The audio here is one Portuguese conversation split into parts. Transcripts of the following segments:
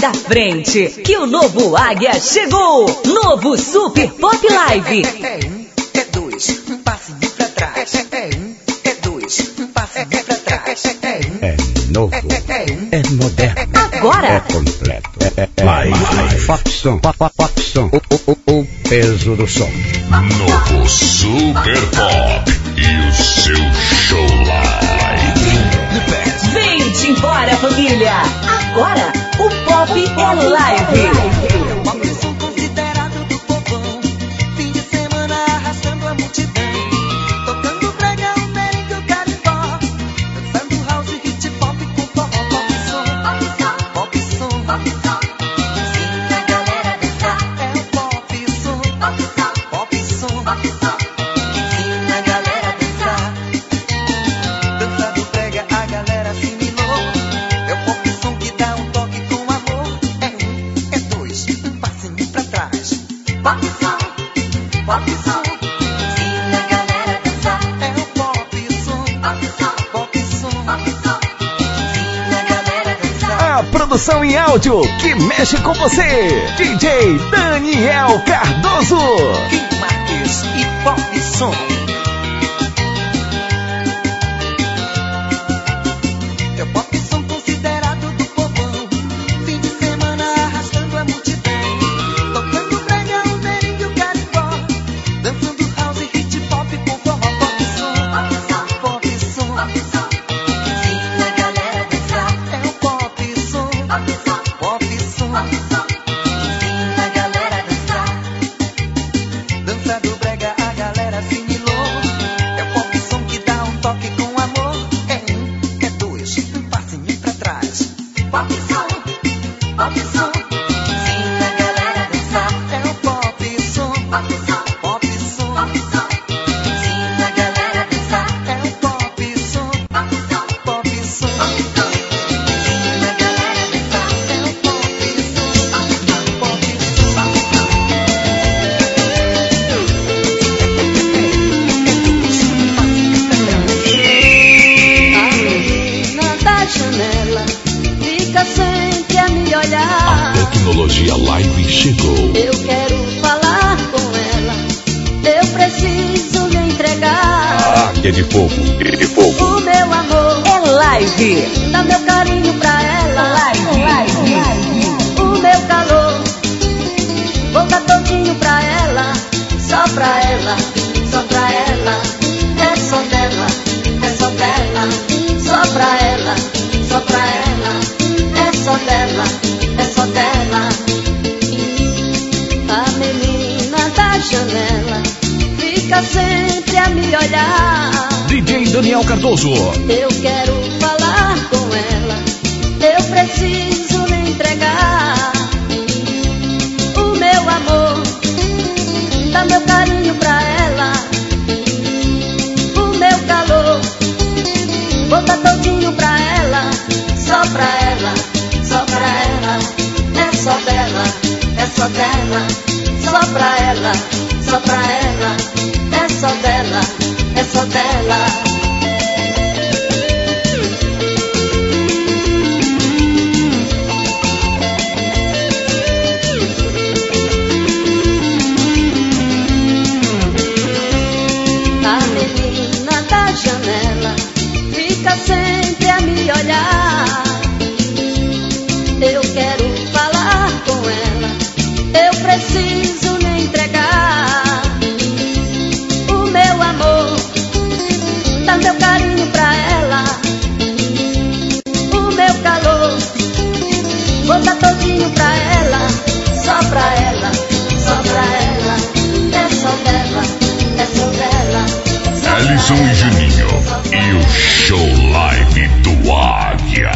da frente, que o novo Águia chegou! Novo Super Pop Live. É um, é dois, um passinho pra trás. É um, é dois, um passinho pra trás. É um, É novo, é um. é moderno, é Agora, completo. É live, Popson, pop, pop, o, o, o peso do som. Novo Super Pop e o seu show live. Embora, família! Agora, o Pop é live. Áudio que mexe com você. DJ Daniel Cardoso. Kim Marques e pop som. Fogo, de fogo. o meu amor. É live. Dá meu carinho pra ela. O meu calor. Vou dar todinho pra ela. Só pra ela. Só pra ela. É só dela. É só dela. Só pra ela. Só pra ela. É só dela. É só dela. A menina da janela fica sempre a me olhar. DJ Daniel Cardoso. Eu quero falar com ela. Eu preciso lhe entregar o meu amor. Dá meu carinho pra ela. O meu calor. Vou dar todinho pra ela. Só pra ela. Só pra ela. É só dela. É só dela. Só pra ela. Só pra ela. É só dela. É dela. A menina da janela fica sempre a me olhar. Eu quero falar com ela. Eu preciso Ellison e Juninho e o show live do Águia.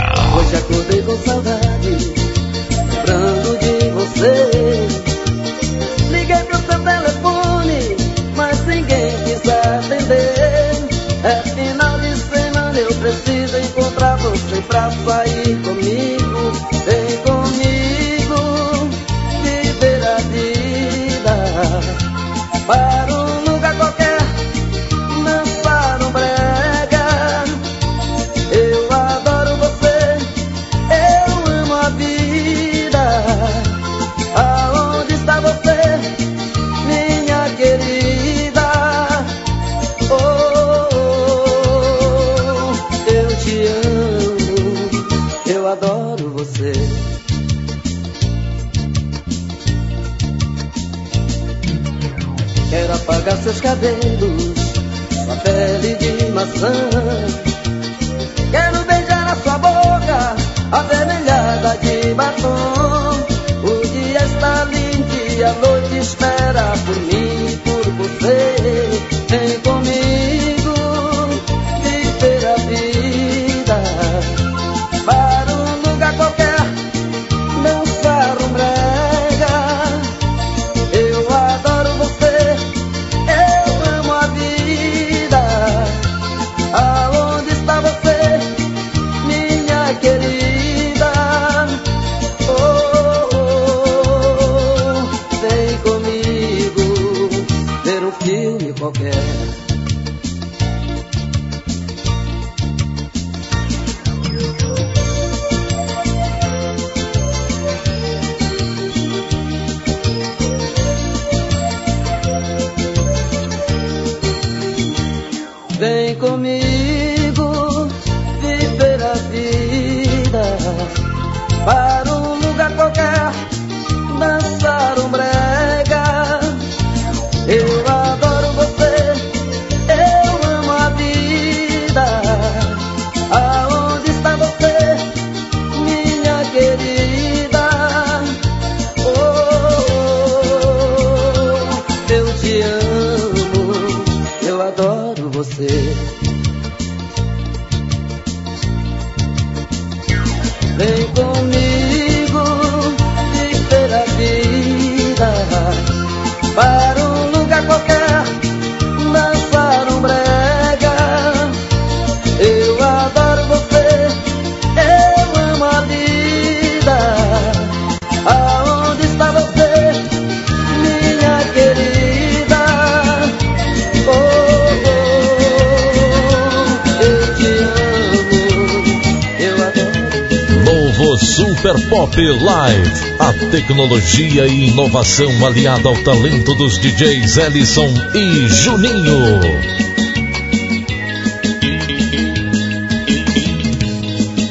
Super Pop Live. A tecnologia e inovação aliada ao talento dos DJs Ellison e Juninho.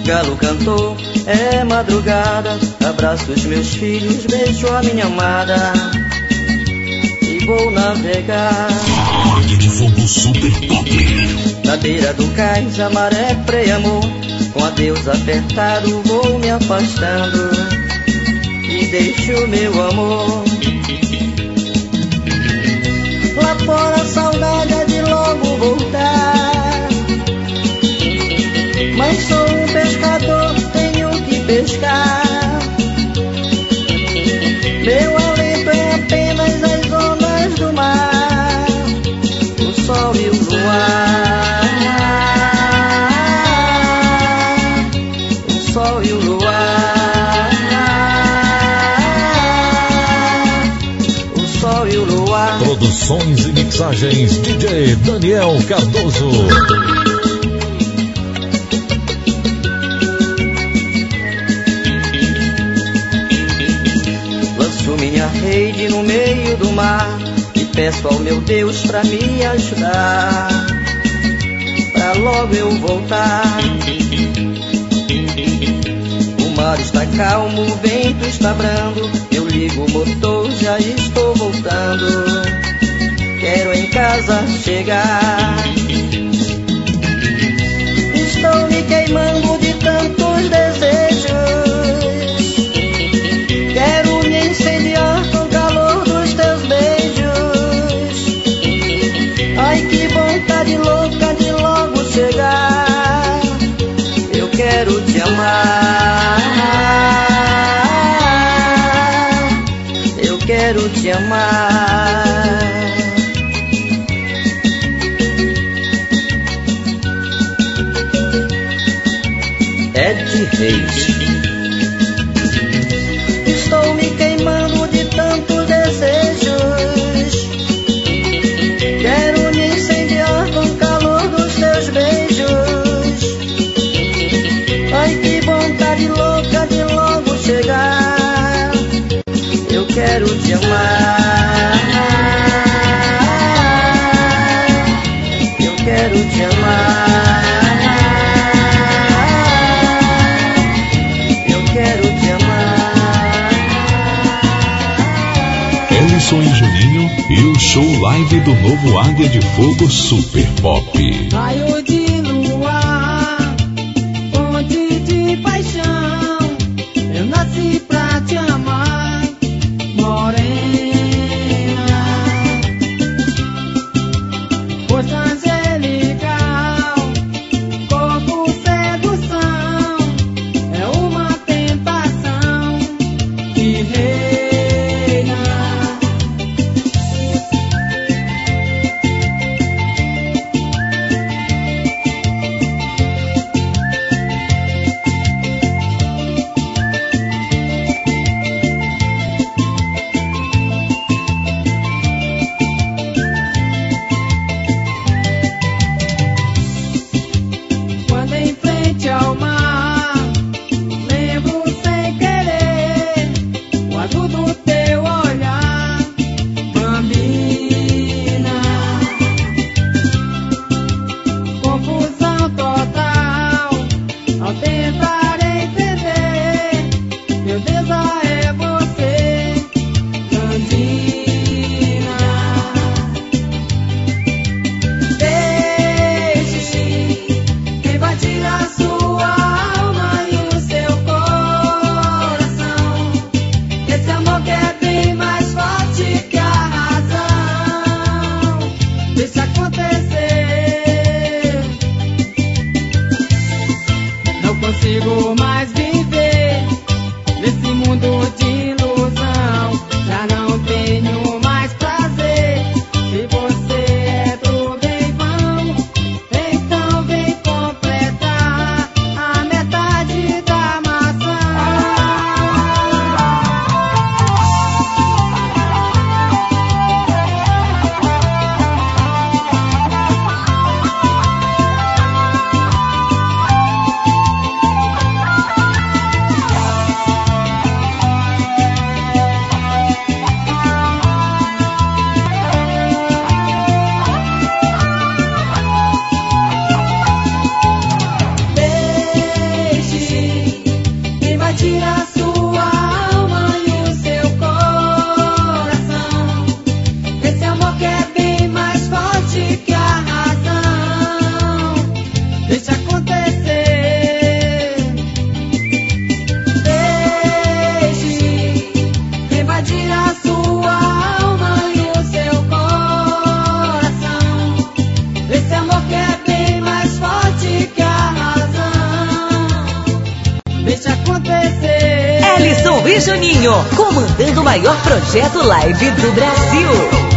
Galo cantou, é madrugada. Abraço os meus filhos, beijo a minha amada. E vou navegar Águia de Fogo Super Pop. na beira do cais, a maré freia amor. Com adeus apertado, vou me afastando. E deixo meu amor. Lá fora a saudade é de logo voltar. Mas sou um pescador, tenho que pescar. E mixagens DJ Daniel Cardoso. Lanço minha rede no meio do mar e peço ao meu Deus pra me ajudar. Pra logo eu voltar. O mar está calmo, o vento está brando. Eu ligo o motor, já estou voltando. Quero em casa chegar. Estou me queimando de tantos desejos. live do novo Águia de Fogo Super Pop. maior projeto live do Brasil.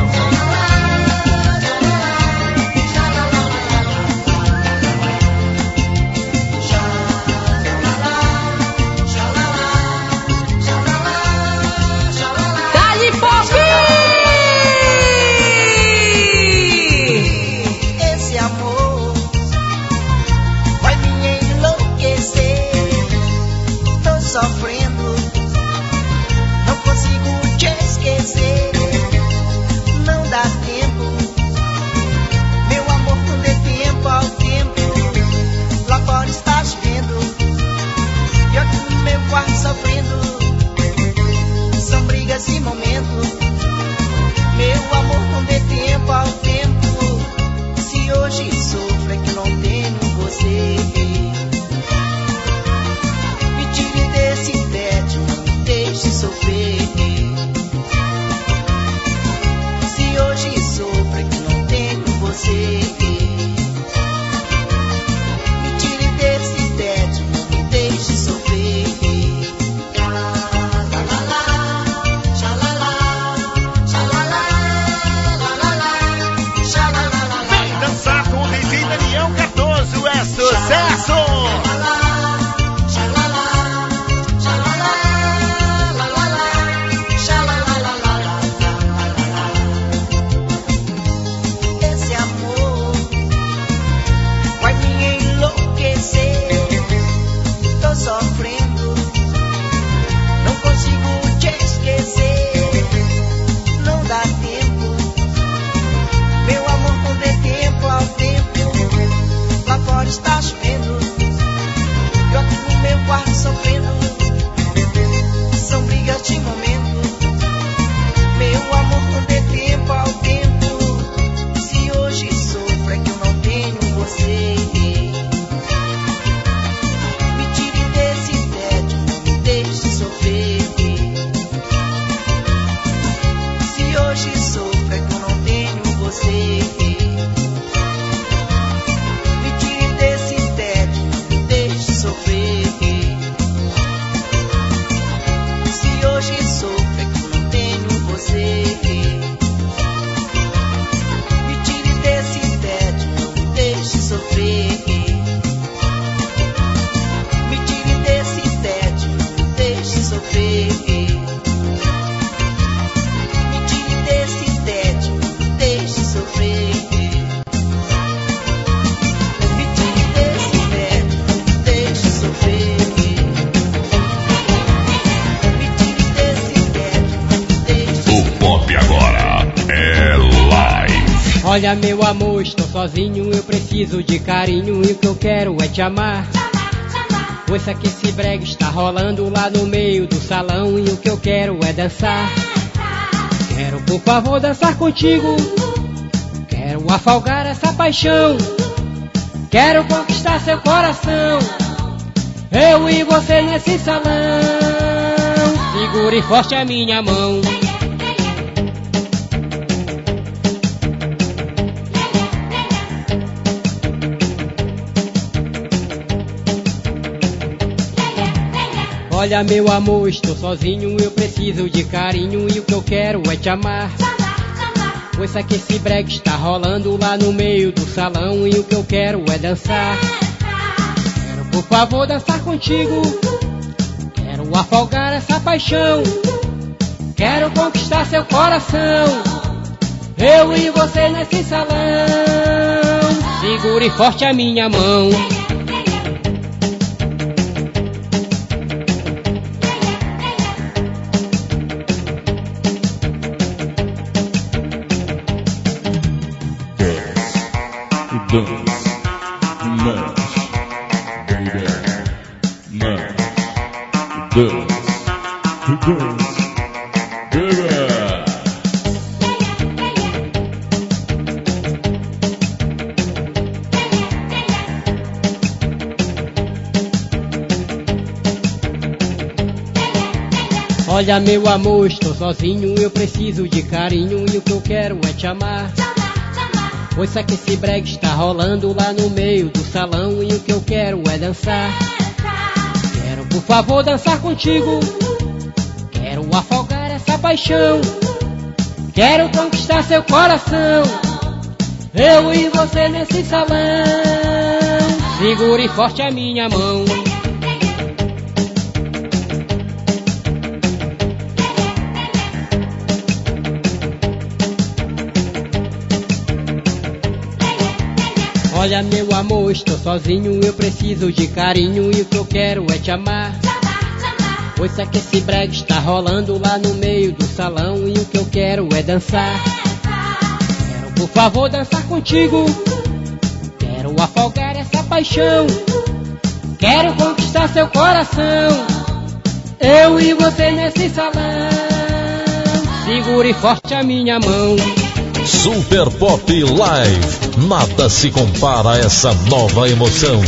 Sozinho, eu preciso de carinho e o que eu quero é te amar. Ouça que esse brega está rolando lá no meio do salão e o que eu quero é dançar. Quero por favor dançar contigo, quero afogar essa paixão. Quero conquistar seu coração, eu e você nesse salão. Segure forte a minha mão. Olha meu amor, estou sozinho, eu preciso de carinho e o que eu quero é te amar. Ouça que esse brega está rolando lá no meio do salão e o que eu quero é dançar. Quero por favor dançar contigo, quero afogar essa paixão. Quero conquistar seu coração, eu e você nesse salão. Segure forte a minha mão. Olha meu amor, estou sozinho, eu preciso de carinho e o que eu quero é te amar. Ouça que esse brega está rolando lá no meio do salão e o que eu quero é dançar. Quero por favor dançar contigo, quero afogar essa paixão. Quero conquistar seu coração, eu e você nesse salão. Segure forte a minha mão. Olha meu amor, estou sozinho, eu preciso de carinho e o que eu quero é te amar. Ouça que esse brega está rolando lá no meio do salão e o que eu quero é dançar. Quero por favor dançar contigo, quero afogar essa paixão. Quero conquistar seu coração, eu e você nesse salão. Segure forte a minha mão. Super Pop Live. Nada se compara a essa nova emoção.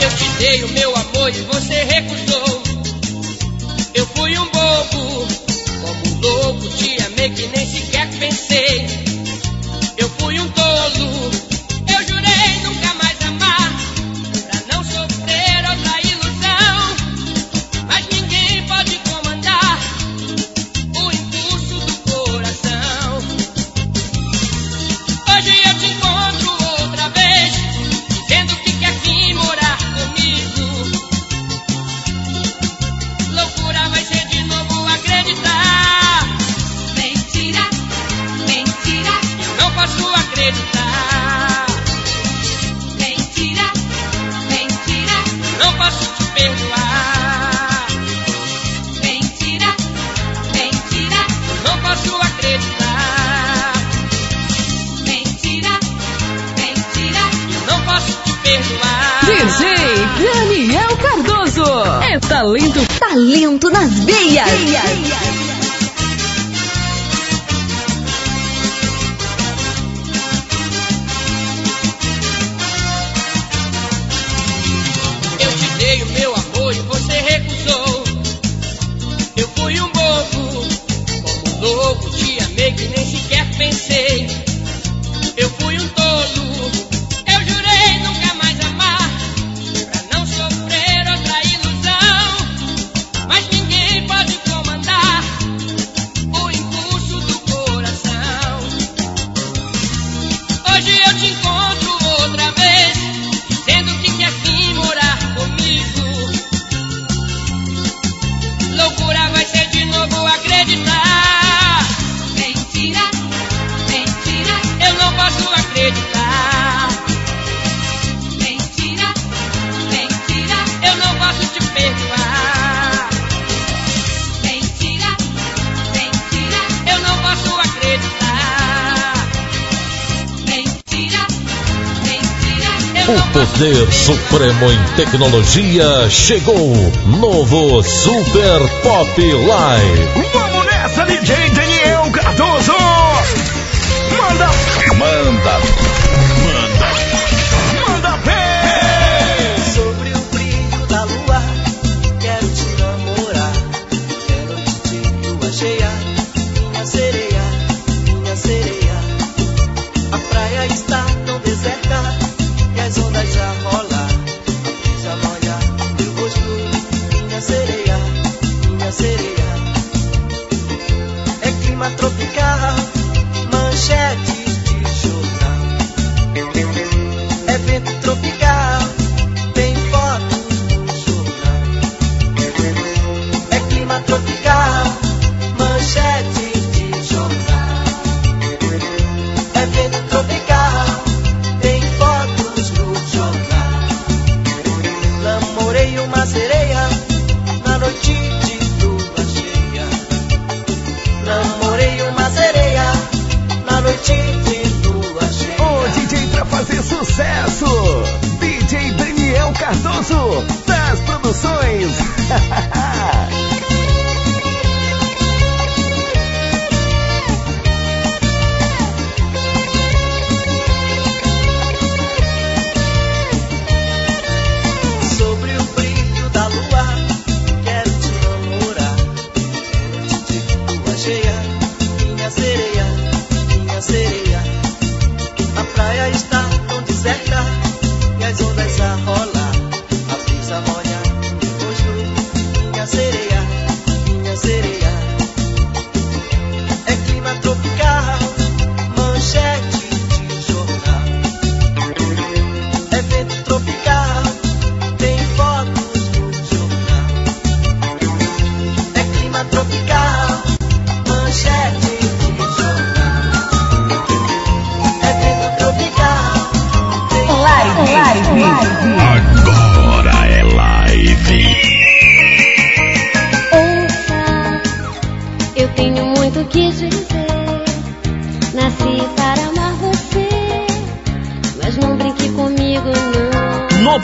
Eu te dei o meu amor e você tecnologia chegou. Novo Super Pop Live. Vamos nessa, DJ Daniel Cardoso! Manda! Manda!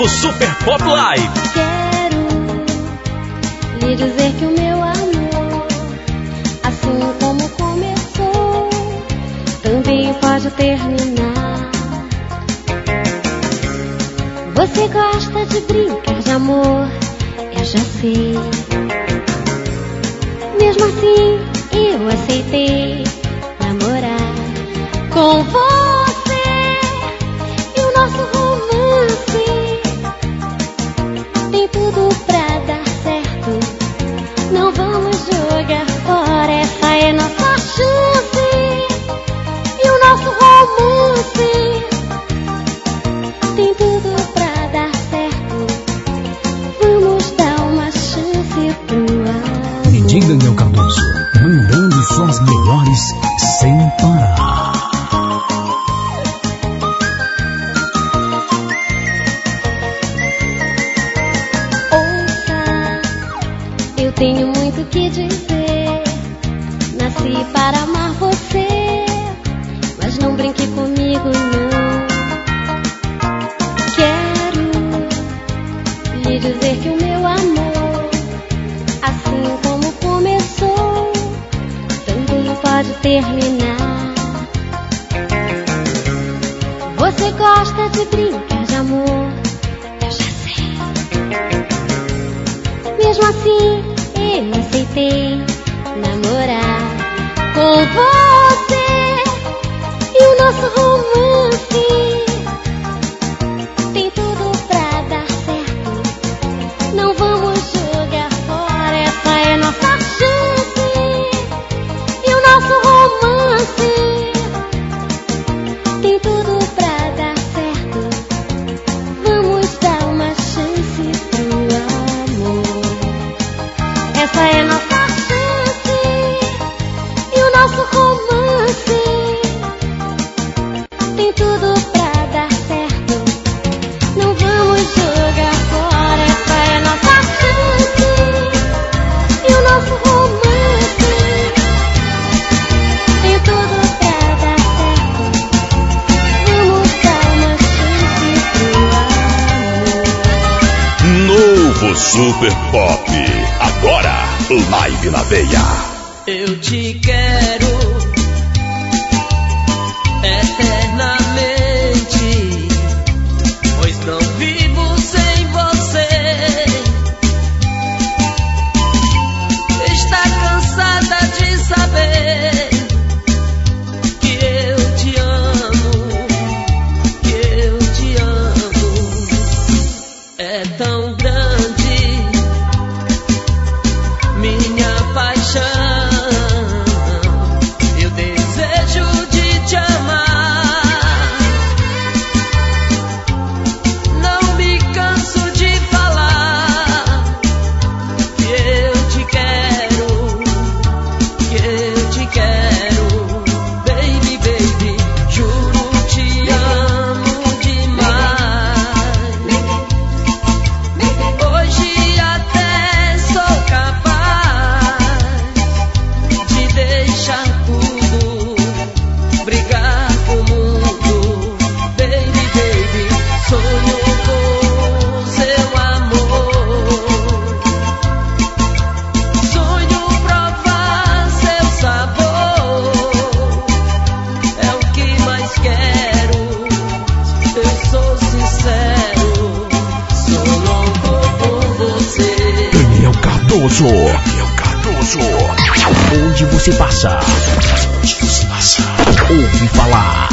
novo Super Pop Live. Quero lhe dizer que o meu amor, assim como começou, também pode terminar. Você gosta de brincar de amor, eu já sei. Mesmo assim, eu aceitei namorar com você. Cardoso. É Daniel Cardoso. Onde você passa? Onde você passa? Ouve falar.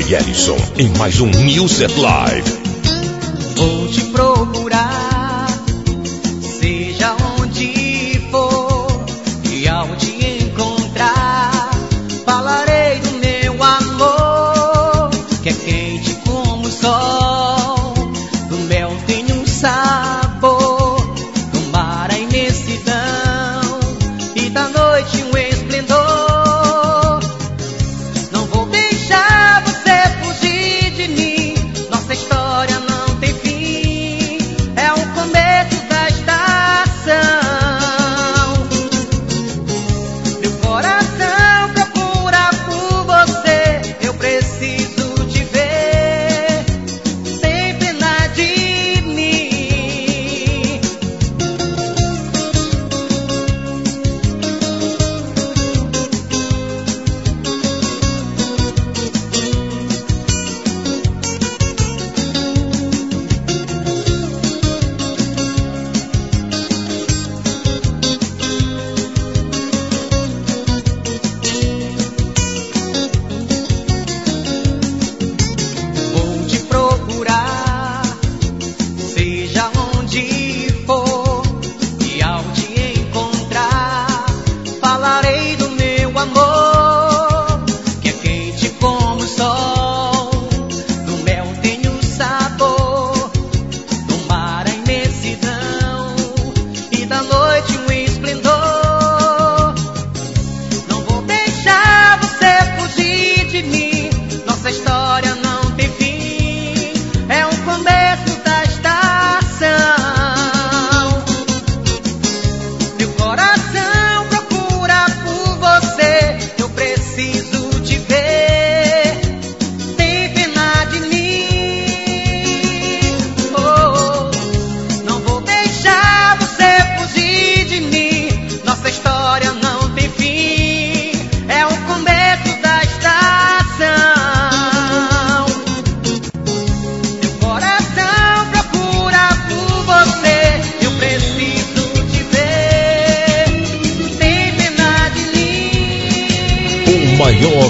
e Ellison em mais um News Live. Vou te procurar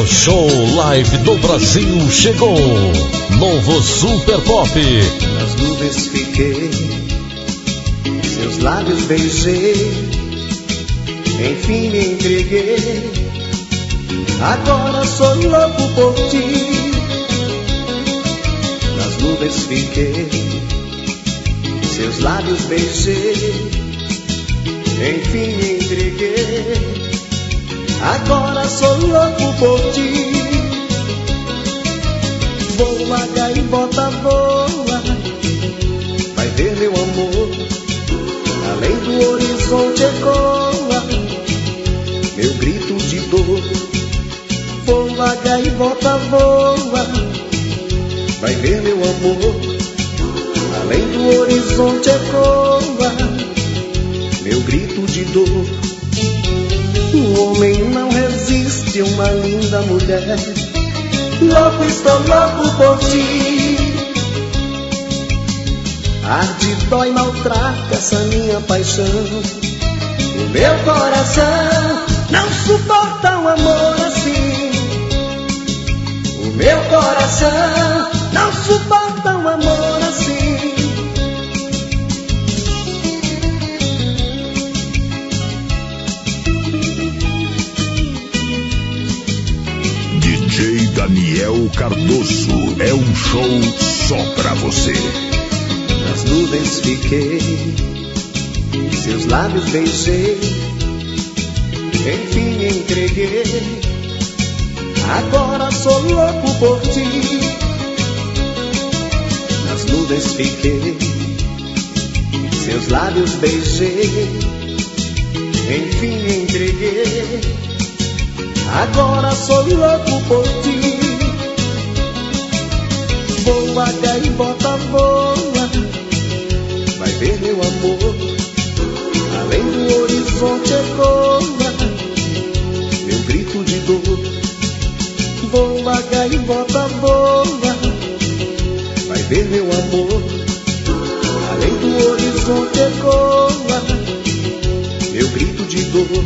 show live do Brasil chegou. Novo Super Pop. Nas nuvens fiquei, seus lábios beijei, enfim me entreguei. Agora sou louco por ti. Nas nuvens fiquei, seus lábios beijei, enfim me entreguei. Agora sou louco por ti. Voa, gaivota, voa. Vai ver meu amor. Além do horizonte ecoa. Meu grito de dor. Voa, gaivota, voa. Vai ver meu amor. Além do horizonte ecoa. Meu grito de dor. O homem não resiste a uma linda mulher. Louco, estou louco por ti. Arde, dói, maltrata essa minha paixão. O meu coração não suporta um amor assim. O meu coração não suporta um amor Daniel Cardoso é um show só pra você. Nas nuvens fiquei, seus lábios beijei, enfim me entreguei. Agora sou louco por ti. Nas nuvens fiquei, seus lábios beijei, enfim me entreguei. Agora sou louco por ti. Voa, gaivota, voa. Vai ver meu amor. Além do horizonte ecoa. Meu grito de dor. Voa, gaivota, voa. Vai ver meu amor. Além do horizonte ecoa. Meu grito de dor.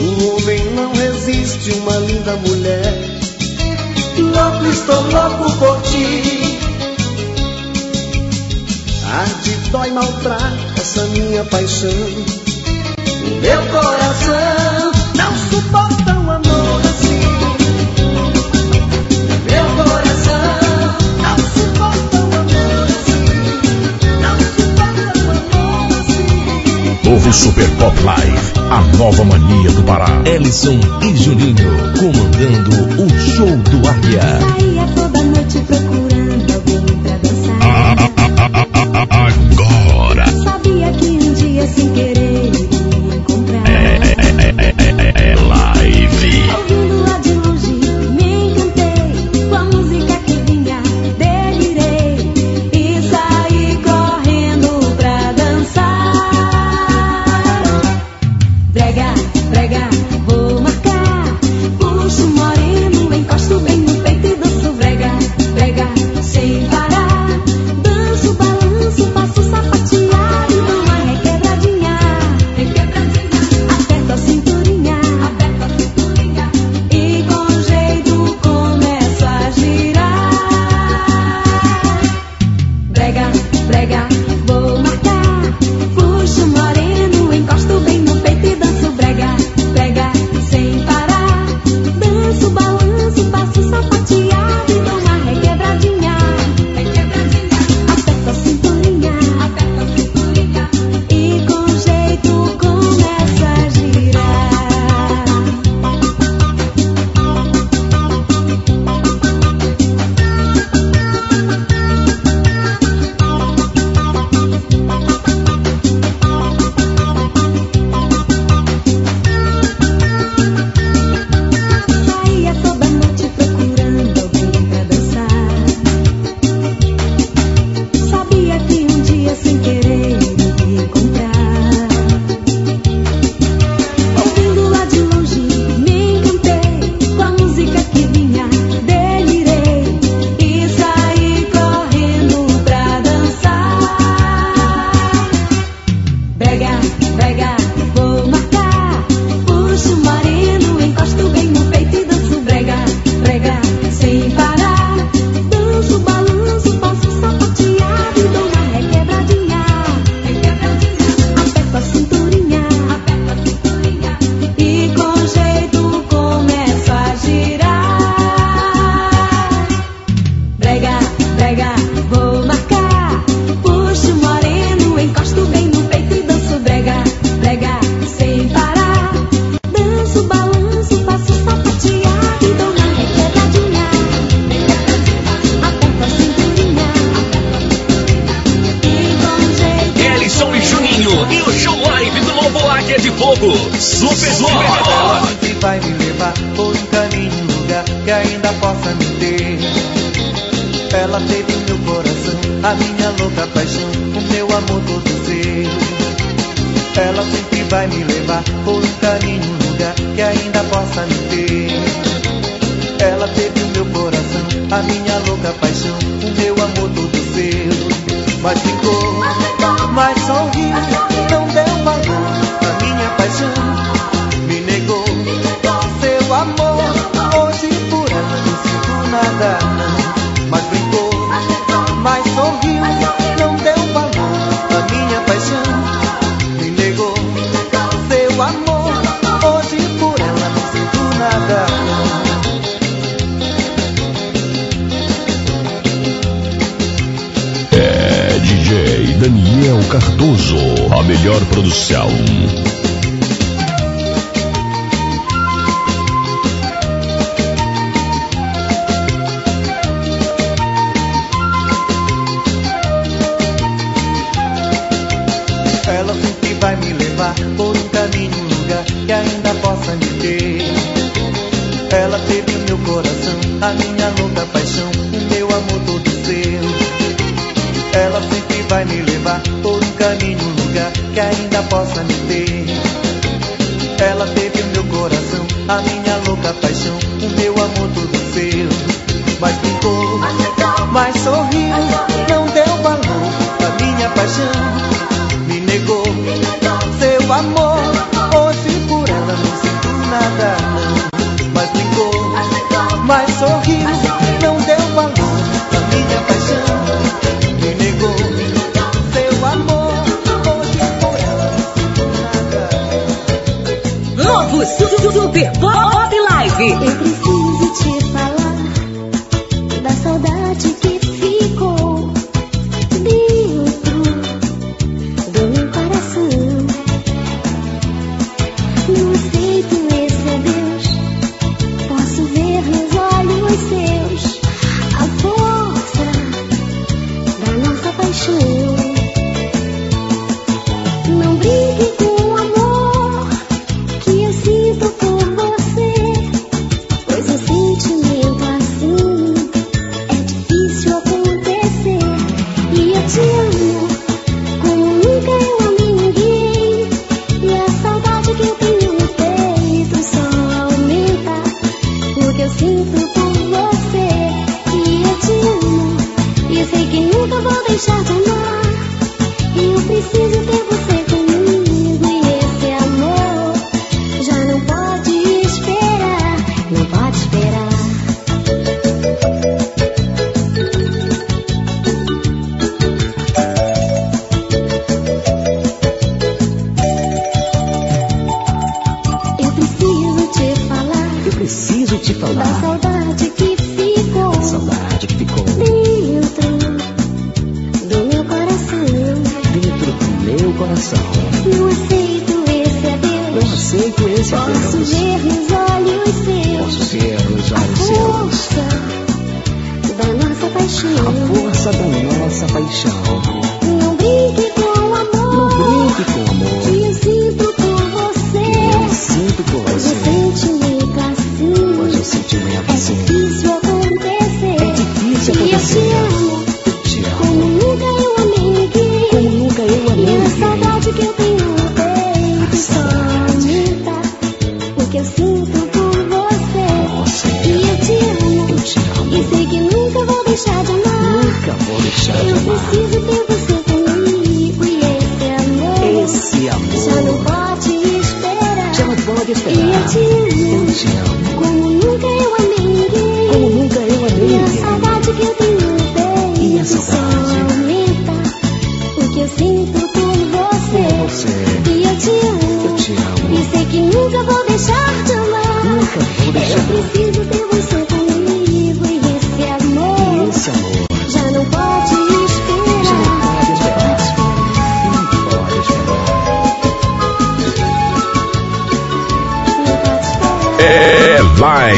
O homem não resiste uma linda mulher. Louco, estou louco por ti. Arde, dói, maltrata essa minha paixão. O meu coração Super Pop Live. A nova mania do Pará. Ellison e Juninho comandando o show do Águia. melhor produção.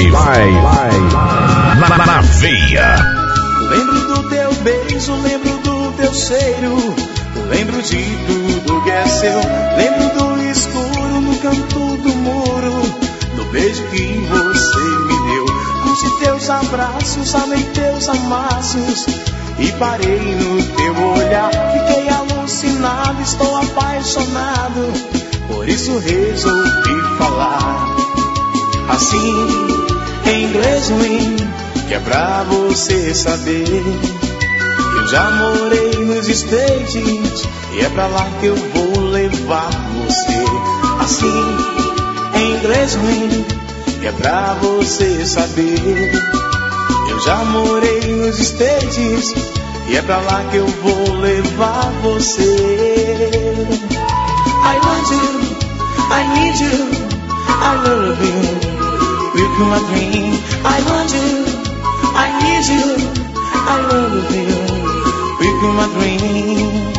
live. Na, na, na veia. Lembro do teu beijo, lembro do teu cheiro. Lembro de tudo que é seu. Lembro do escuro no canto do muro. Do beijo que você me deu. Curti teus abraços, amei teus amassos. E parei no teu olhar. Fiquei alucinado, estou apaixonado. Por isso resolvi falar assim em inglês ruim, que é pra você saber. Eu já morei nos States e é pra lá que eu vou levar você. Assim em inglês ruim, que é pra você saber. Eu já morei nos States e é pra lá que eu vou levar você. I want you, I need you, I love you. With my dream, I want you, I need you, I love you. With my dream.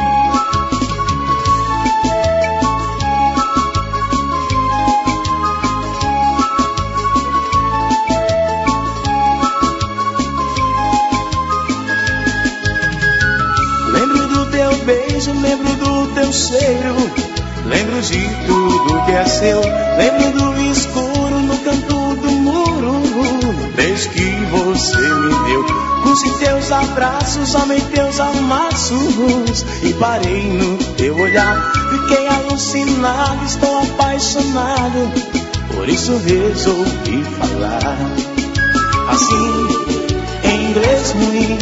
Lembro do teu beijo, lembro do teu cheiro. Lembro de tudo que é seu. Lembro do escuro Desde que você me deu. Cusci teus abraços, amei teus amassos. E parei no teu olhar. Fiquei alucinado, estou apaixonado. Por isso resolvi falar. Assim, em inglês ruim,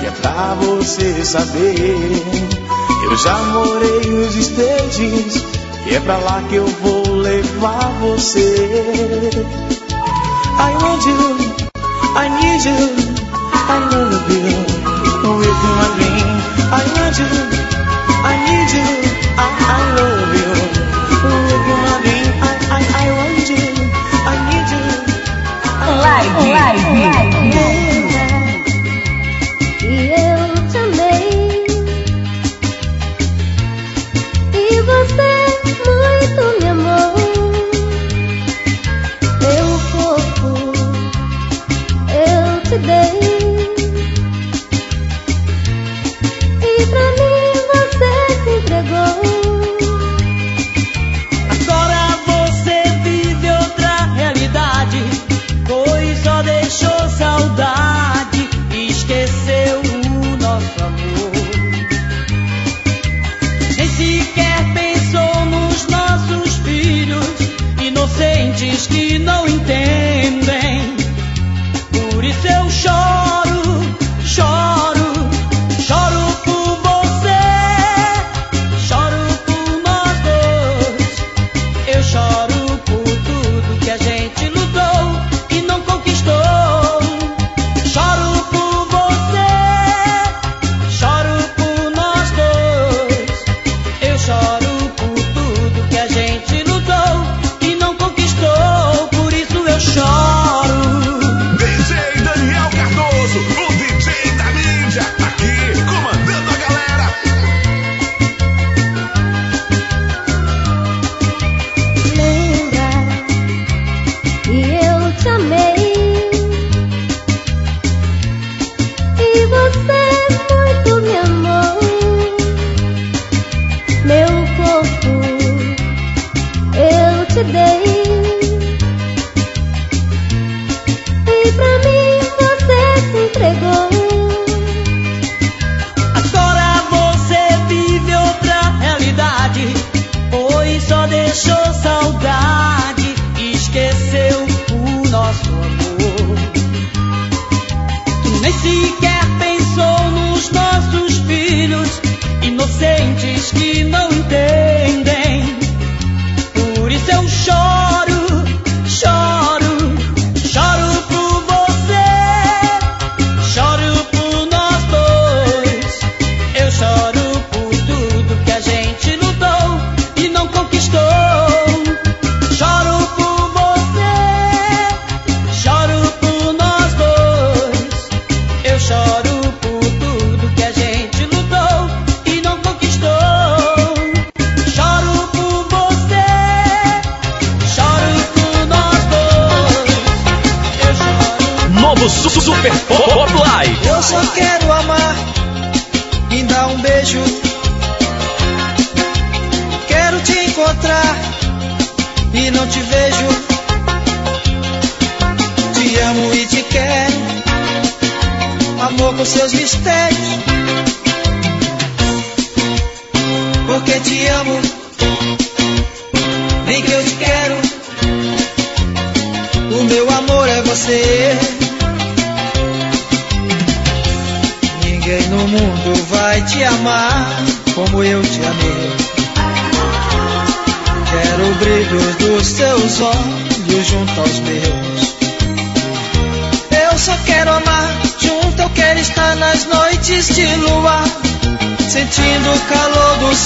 que é pra você saber. Eu já morei nos States e é pra lá que eu vou levar você. I want you, I need you, I love you. With my dream, I want you, I need you, I, I love you. With my dream, I, I, I want you, I need you. Live, live. Inocentes que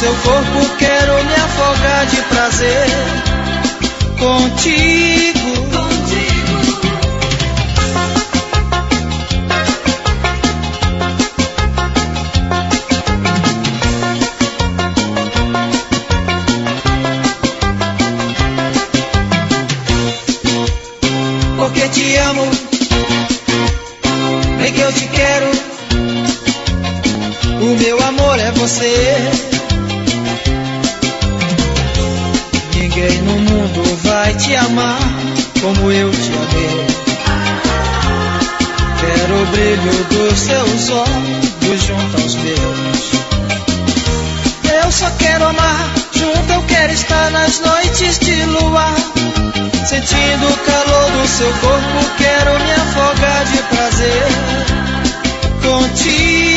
seu corpo que brilho dos seus olhos junto aos meus. Eu só quero amar, junto eu quero estar nas noites de luar. Sentindo o calor do seu corpo, quero me afogar de prazer contigo.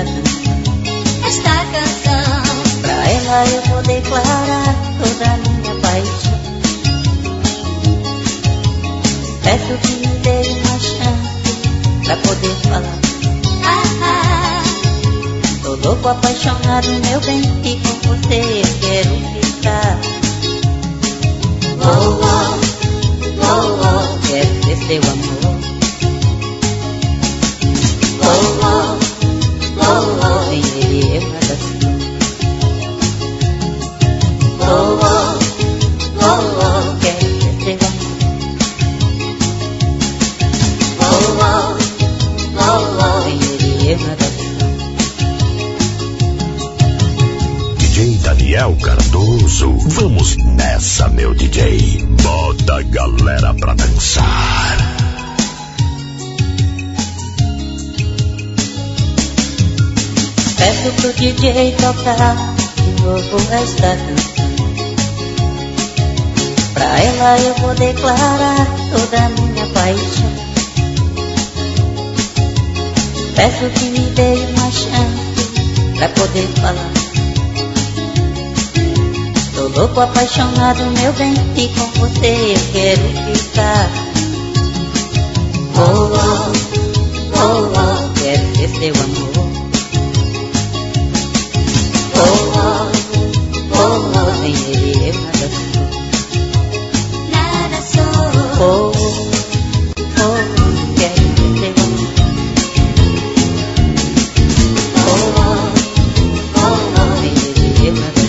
Esta canção. Pra ela eu vou declarar toda a minha paixão. Peço que me dê uma chance pra poder falar. Ah, ah. Tô louco, apaixonado, meu bem, e com você eu quero ficar. Oh, oh, oh, oh, quero ser seu amor. Oh, oh. Oh, oh, oh, oh. Oh, oh, oh, oh, vem ver eu nada sou. DJ Daniel Cardoso. Vamos nessa, meu DJ. Bota a galera pra dançar. Peço pro DJ tocar de novo esta canção. Pra ela eu vou declarar toda a minha paixão. Peço que me dê uma chance pra poder falar. Tô louco, apaixonado, meu bem, e com você eu quero ficar. Oh, oh, oh, oh, quero ser seu amor.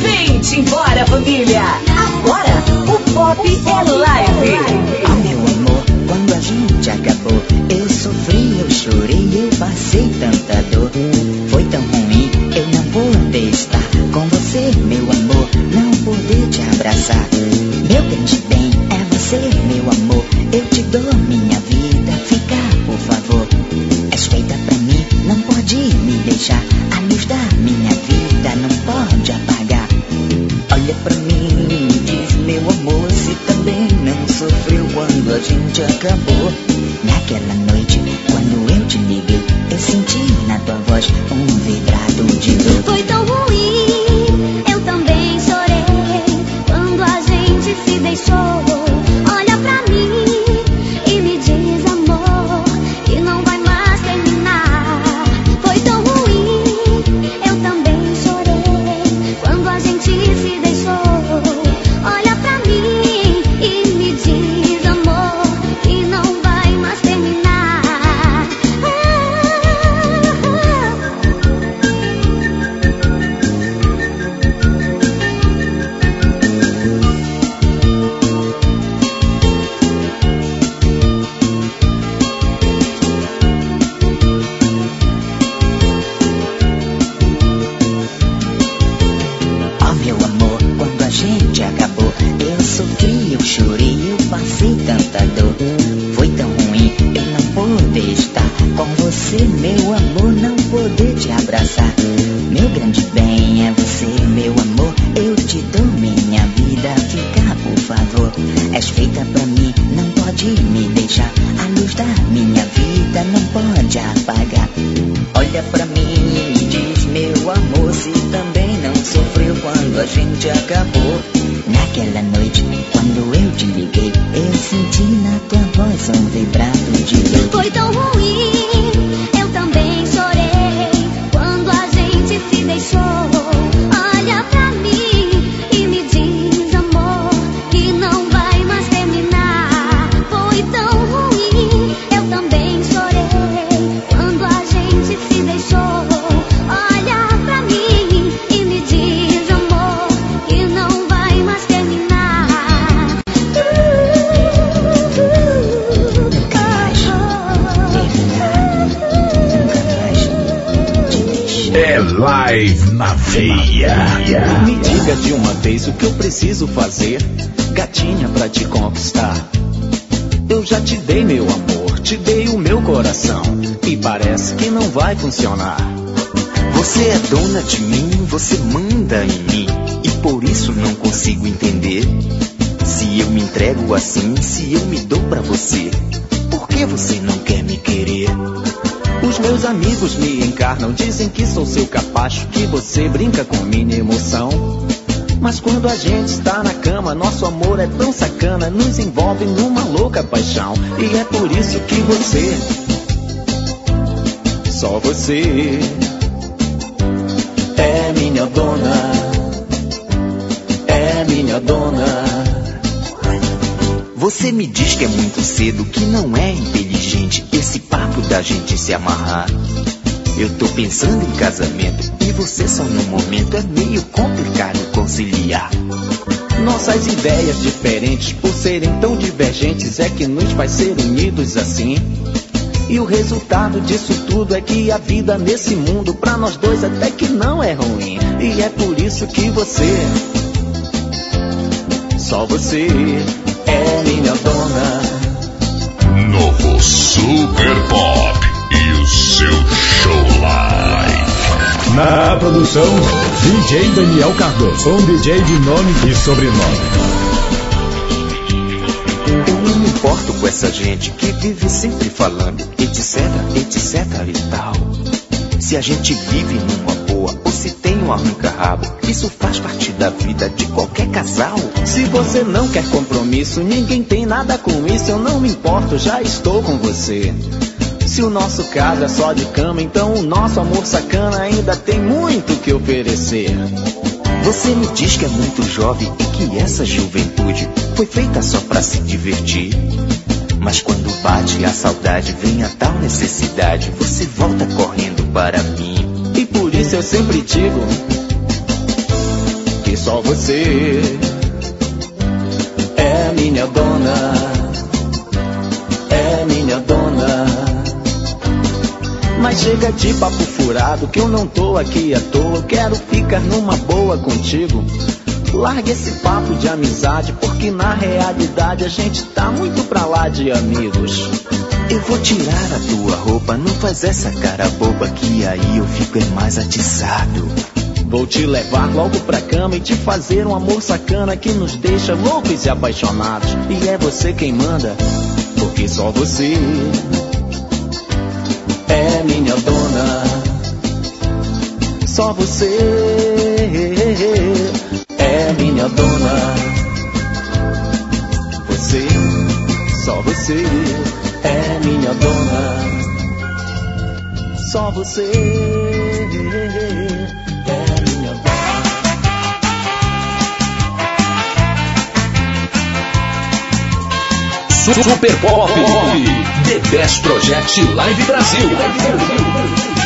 Vem-te embora, família! Agora o Pop é live! Live na veia. Me diga de uma vez o que eu preciso fazer, gatinha, pra te conquistar. Eu já te dei meu amor, te dei o meu coração, e parece que não vai funcionar. Você é dona de mim, você manda em mim, e por isso não consigo entender. Se eu me entrego assim, se eu me dou pra você, por que você não quer me querer? Amigos me encarnam, dizem que sou seu capacho, que você brinca com minha emoção. Mas quando a gente está na cama, nosso amor é tão sacana, nos envolve numa louca paixão. E é por isso que você, só você, Você me diz que é muito cedo, que não é inteligente esse papo da gente se amarrar. Eu tô pensando em casamento e você só no momento é meio complicado conciliar. Nossas ideias diferentes, por serem tão divergentes, é que nos faz ser unidos assim. E o resultado disso tudo é que a vida nesse mundo, pra nós dois, até que não é ruim. E é por isso que você, só você, minha dona. Novo Super Pop e o seu show live. Na produção, DJ Daniel Cardoso, um DJ de nome e sobrenome. Eu não me importo com essa gente que vive sempre falando, etc, etc e tal. Se a gente vive numa boa um arranca-rabo, isso faz parte da vida de qualquer casal. Se você não quer compromisso, ninguém tem nada com isso, eu não me importo, já estou com você. Se o nosso caso é só de cama, então o nosso amor sacana ainda tem muito que oferecer. Você me diz que é muito jovem e que essa juventude foi feita só pra se divertir. Mas quando bate a saudade, vem a tal necessidade, você volta correndo para mim. Isso eu sempre digo que só você é minha dona, é minha dona. Mas chega de papo furado, que eu não tô aqui à toa. Quero ficar numa boa contigo. Larga esse papo de amizade, porque na realidade a gente tá muito pra lá de amigos. Eu vou tirar a tua roupa, não faz essa cara boba que aí eu fico é mais atiçado. Vou te levar logo pra cama e te fazer um amor sacana que nos deixa loucos e apaixonados. E é você quem manda, porque só você é minha dona. Só você é minha dona. Você, só você é minha dona. Só você é minha dona. Super Pop, The Best Project Live Brasil. Eu chamei,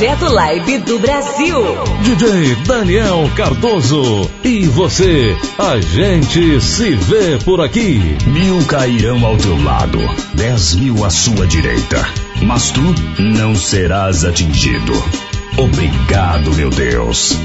projeto live do Brasil. DJ Daniel Cardoso. E você, a gente se vê por aqui. Mil cairão ao teu lado, dez mil à sua direita. Mas tu não serás atingido. Obrigado, meu Deus.